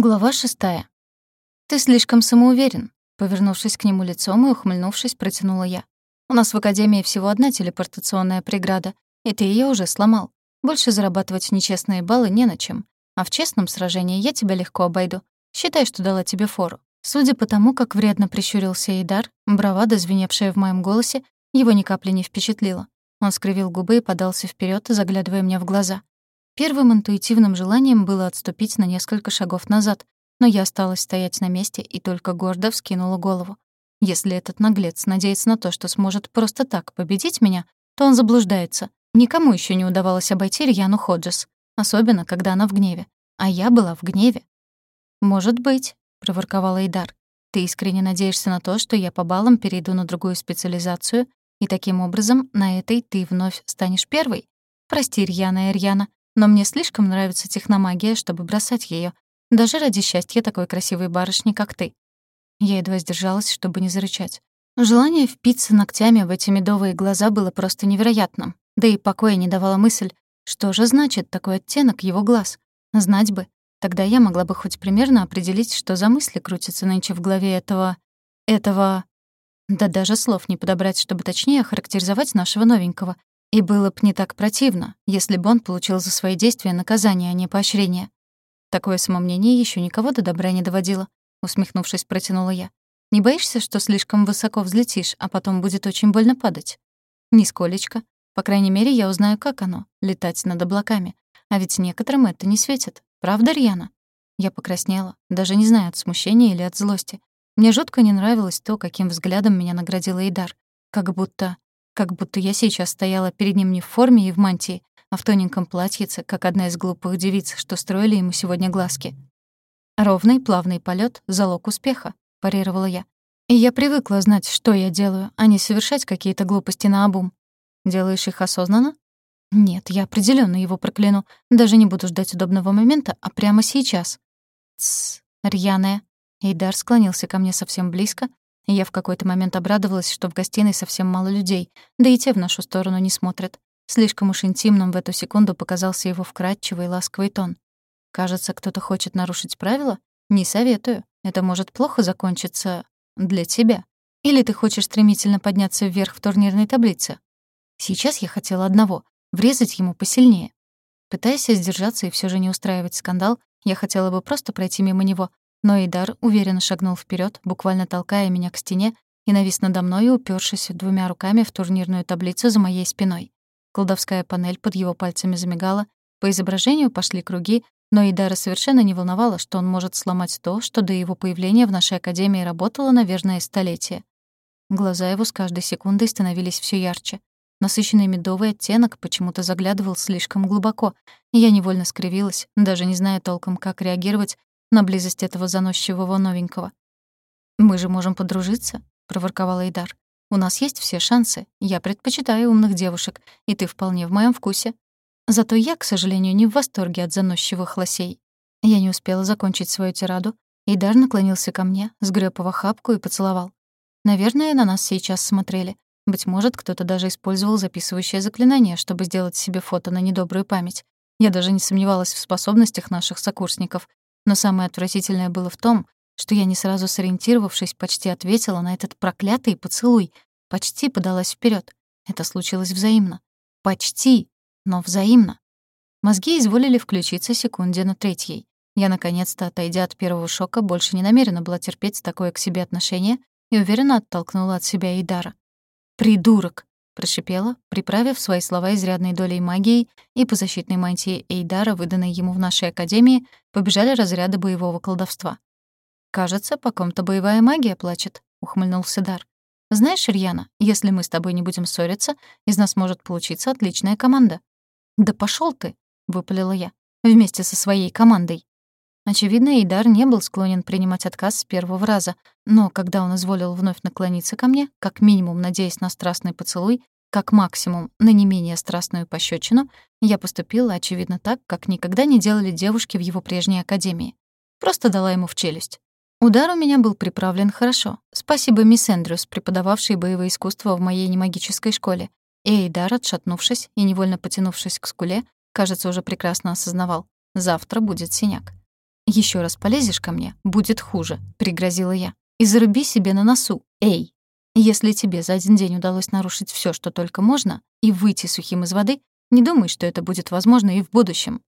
Глава шестая. «Ты слишком самоуверен», — повернувшись к нему лицом и ухмыльнувшись, протянула я. «У нас в Академии всего одна телепортационная преграда, и ты ее уже сломал. Больше зарабатывать нечестные баллы не на чем. А в честном сражении я тебя легко обойду. Считай, что дала тебе фору». Судя по тому, как вредно прищурился Эйдар, бравада, звеневшая в моем голосе, его ни капли не впечатлила. Он скривил губы и подался вперед, заглядывая мне в глаза. Первым интуитивным желанием было отступить на несколько шагов назад, но я осталась стоять на месте и только гордо вскинула голову. Если этот наглец надеется на то, что сможет просто так победить меня, то он заблуждается. Никому еще не удавалось обойти Рьяну Ходжес, особенно когда она в гневе. А я была в гневе. «Может быть», — проворковала Идар. «Ты искренне надеешься на то, что я по баллам перейду на другую специализацию, и таким образом на этой ты вновь станешь первой? Прости, Рьяна и Рьяна, но мне слишком нравится техномагия, чтобы бросать ее, даже ради счастья такой красивой барышни, как ты. Я едва сдержалась, чтобы не зарычать. Желание впиться ногтями в эти медовые глаза было просто невероятным. Да и покоя не давала мысль, что же значит такой оттенок его глаз. Знать бы. Тогда я могла бы хоть примерно определить, что за мысли крутятся нынче в голове этого... этого... Да даже слов не подобрать, чтобы точнее охарактеризовать нашего новенького. И было бы не так противно, если бы он получил за свои действия наказание, а не поощрение. Такое самомнение еще никого до добра не доводило, усмехнувшись, протянула я. Не боишься, что слишком высоко взлетишь, а потом будет очень больно падать? Нисколечко. По крайней мере, я узнаю, как оно — летать над облаками. А ведь некоторым это не светит. Правда, Рьяна? Я покраснела, даже не знаю, от смущения или от злости. Мне жутко не нравилось то, каким взглядом меня наградила Идар. Как будто как будто я сейчас стояла перед ним не в форме и в мантии, а в тоненьком платьице, как одна из глупых девиц, что строили ему сегодня глазки. «Ровный, плавный полет — залог успеха», — парировала я. «И я привыкла знать, что я делаю, а не совершать какие-то глупости на обум. Делаешь их осознанно?» «Нет, я определенно его прокляну. Даже не буду ждать удобного момента, а прямо сейчас». «Тссс, рьяная». Эйдар склонился ко мне совсем близко, я в какой-то момент обрадовалась, что в гостиной совсем мало людей, да и те в нашу сторону не смотрят. Слишком уж интимным в эту секунду показался его вкрадчивый ласковый тон. «Кажется, кто-то хочет нарушить правила? Не советую. Это может плохо закончиться для тебя. Или ты хочешь стремительно подняться вверх в турнирной таблице? Сейчас я хотела одного — врезать ему посильнее. Пытаясь сдержаться и все же не устраивать скандал, я хотела бы просто пройти мимо него, но Идар уверенно шагнул вперед, буквально толкая меня к стене, и навис надо мной, упершись двумя руками в турнирную таблицу за моей спиной. Колдовская панель под его пальцами замигала, по изображению пошли круги, но Идара совершенно не волновало, что он может сломать то, что до его появления в нашей академии работало на верное столетие. Глаза его с каждой секундой становились все ярче. Насыщенный медовый оттенок почему-то заглядывал слишком глубоко, и я невольно скривилась, даже не зная толком, как реагировать на близость этого заносчивого новенького. «Мы же можем подружиться», — проворковал Эйдар. «У нас есть все шансы. Я предпочитаю умных девушек, и ты вполне в моем вкусе. Зато я, к сожалению, не в восторге от заносчивых лосей». Я не успела закончить свою тираду. Эйдар наклонился ко мне, сгреб в охапку и поцеловал. Наверное, на нас сейчас смотрели. Быть может, кто-то даже использовал записывающее заклинание, чтобы сделать себе фото на недобрую память. Я даже не сомневалась в способностях наших сокурсников, но самое отвратительное было в том, что я, не сразу сориентировавшись, почти ответила на этот проклятый поцелуй, почти подалась вперед. Это случилось взаимно. Почти, но взаимно. Мозги изволили включиться секунде на третьей. Я, наконец-то, отойдя от первого шока, больше не намерена была терпеть такое к себе отношение и уверенно оттолкнула от себя Идара. «Придурок!» Прошипела, приправив свои слова изрядной долей магии, и по защитной мантии Эйдара, выданной ему в нашей академии, побежали разряды боевого колдовства. «Кажется, по ком-то боевая магия плачет», — ухмыльнулся Дар. «Знаешь, Ирьяна, если мы с тобой не будем ссориться, из нас может получиться отличная команда». «Да пошел ты!» — выпалила я. «Вместе со своей командой». Очевидно, Эйдар не был склонен принимать отказ с первого раза, но когда он изволил вновь наклониться ко мне, как минимум надеясь на страстный поцелуй, как максимум на не менее страстную пощечину, я поступила, очевидно, так, как никогда не делали девушки в его прежней академии. Просто дала ему в челюсть. Удар у меня был приправлен хорошо. Спасибо мисс Эндрюс, преподававшей боевые искусства в моей немагической школе. И Эйдар, отшатнувшись и невольно потянувшись к скуле, кажется, уже прекрасно осознавал. Завтра будет синяк. Еще раз полезешь ко мне, будет хуже», — пригрозила я. «И заруби себе на носу, эй! Если тебе за один день удалось нарушить все, что только можно, и выйти сухим из воды, не думай, что это будет возможно и в будущем.